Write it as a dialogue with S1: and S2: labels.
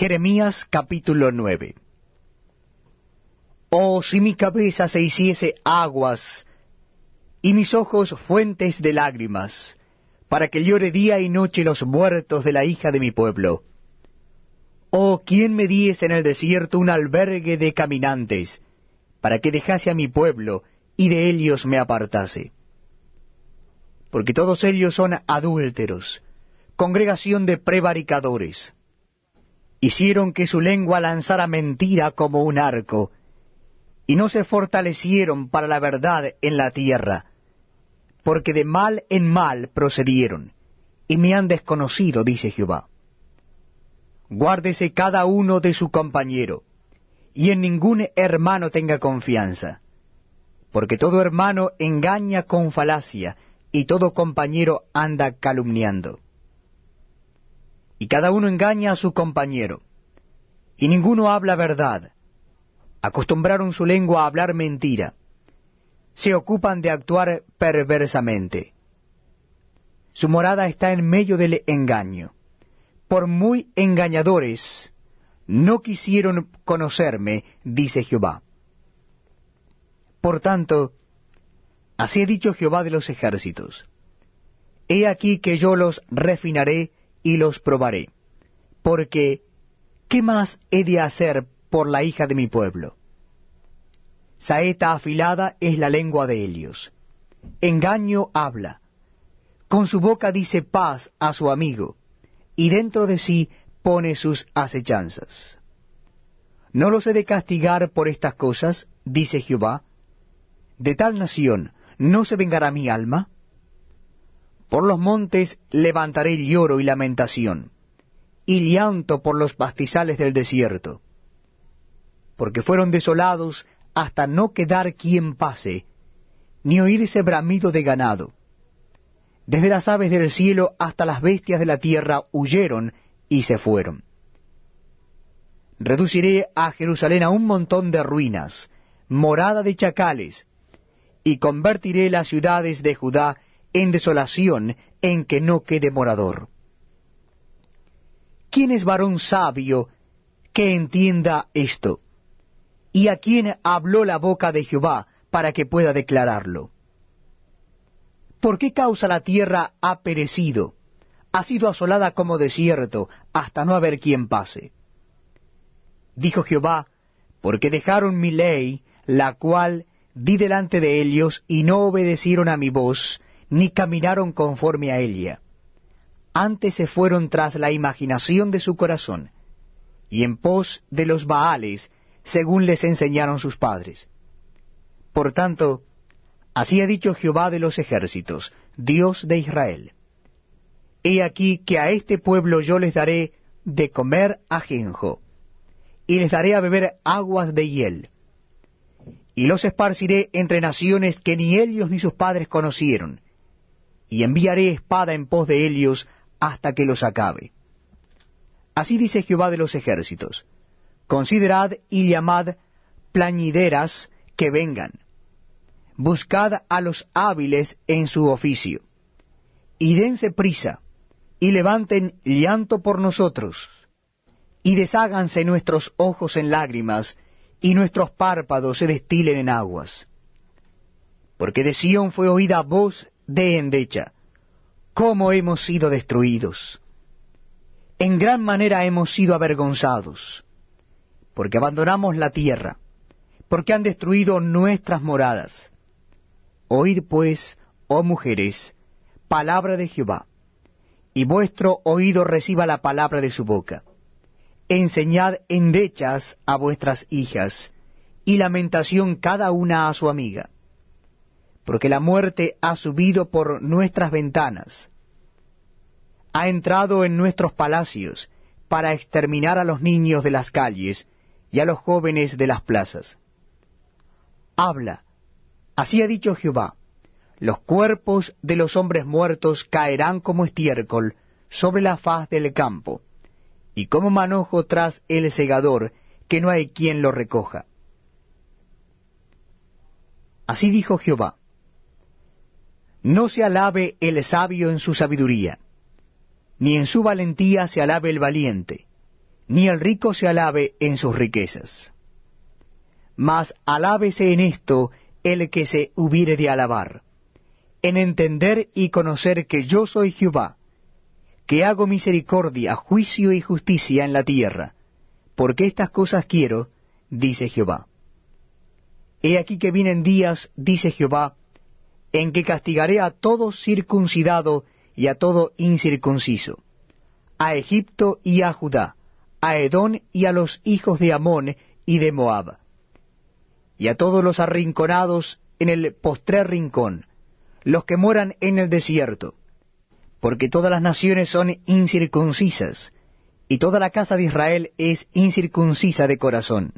S1: Jeremías capítulo 9 Oh, si mi cabeza se hiciese aguas, y mis ojos fuentes de lágrimas, para que llore día y noche los muertos de la hija de mi pueblo. Oh, ¿quién me diese en el desierto un albergue de caminantes, para que dejase a mi pueblo, y de ellos me apartase? Porque todos ellos son adúlteros, congregación de prevaricadores. Hicieron que su lengua lanzara mentira como un arco, y no se fortalecieron para la verdad en la tierra, porque de mal en mal procedieron, y me han desconocido, dice Jehová. Guárdese cada uno de su compañero, y en ningún hermano tenga confianza, porque todo hermano engaña con falacia, y todo compañero anda calumniando. Y cada uno engaña a su compañero, y ninguno habla verdad, acostumbraron su lengua a hablar mentira, se ocupan de actuar perversamente. Su morada está en medio del engaño. Por muy engañadores, no quisieron conocerme, dice Jehová. Por tanto, así ha dicho Jehová de los ejércitos. He aquí que yo los refinaré y los probaré, porque ¿qué más he de hacer por la hija de mi pueblo. Saeta afilada es la lengua de ellos. Engaño habla. Con su boca dice paz a su amigo, y dentro de sí pone sus acechanzas. ¿No los he de castigar por estas cosas? dice Jehová. ¿De tal nación no se vengará mi alma? Por los montes levantaré lloro y lamentación, y llanto por los pastizales del desierto porque fueron desolados hasta no quedar quien pase, ni oírse bramido de ganado. Desde las aves del cielo hasta las bestias de la tierra huyeron y se fueron. Reduciré a Jerusalén a un montón de ruinas, morada de chacales, y convertiré las ciudades de Judá en desolación en que no quede morador. ¿Quién es varón sabio que entienda esto? y a quién habló la boca de Jehová para que pueda declararlo. ¿Por qué causa la tierra ha perecido? Ha sido asolada como desierto, hasta no haber quien pase. Dijo Jehová, porque dejaron mi ley, la cual di delante de ellos, y no obedecieron a mi voz, ni caminaron conforme a ella. Antes se fueron tras la imaginación de su corazón, y en pos de los Baales según les enseñaron sus padres. Por tanto, así ha dicho Jehová de los ejércitos, Dios de Israel. He aquí que a este pueblo yo les daré de comer ajenjo, y les daré a beber aguas de hiel, y los esparciré entre naciones que ni ellos ni sus padres conocieron, y enviaré espada en pos de ellos hasta que los acabe. Así dice Jehová de los ejércitos, Considerad y llamad plañideras que vengan. Buscad a los hábiles en su oficio. Y dense prisa, y levanten llanto por nosotros. Y desháganse nuestros ojos en lágrimas, y nuestros párpados se destilen en aguas. Porque de Sión fue oída voz de endecha, cómo hemos sido destruidos. En gran manera hemos sido avergonzados porque abandonamos la tierra, porque han destruido nuestras moradas. Oíd pues, oh mujeres, palabra de Jehová, y vuestro oído reciba la palabra de su boca. Enseñad endechas a vuestras hijas, y lamentación cada una a su amiga, porque la muerte ha subido por nuestras ventanas, ha entrado en nuestros palacios, para exterminar a los niños de las calles, y a los jóvenes de las plazas. Habla, así ha dicho Jehová, los cuerpos de los hombres muertos caerán como estiércol sobre la faz del campo, y como manojo tras el segador, que no hay quien lo recoja. Así dijo Jehová, no se alabe el sabio en su sabiduría, ni en su valentía se alabe el valiente, ni el rico se alabe en sus riquezas. Mas alábese en esto el que se hubiere de alabar, en entender y conocer que yo soy Jehová, que hago misericordia, juicio y justicia en la tierra, porque estas cosas quiero, dice Jehová. He aquí que vienen días, dice Jehová, en que castigaré a todo circuncidado y a todo incircunciso, a Egipto y a Judá, a Edón y a los hijos de Amón y de Moab, y a todos los arrinconados en el postrer rincón, los que moran en el desierto, porque todas las naciones son incircuncisas, y toda la casa de Israel es incircuncisa de corazón.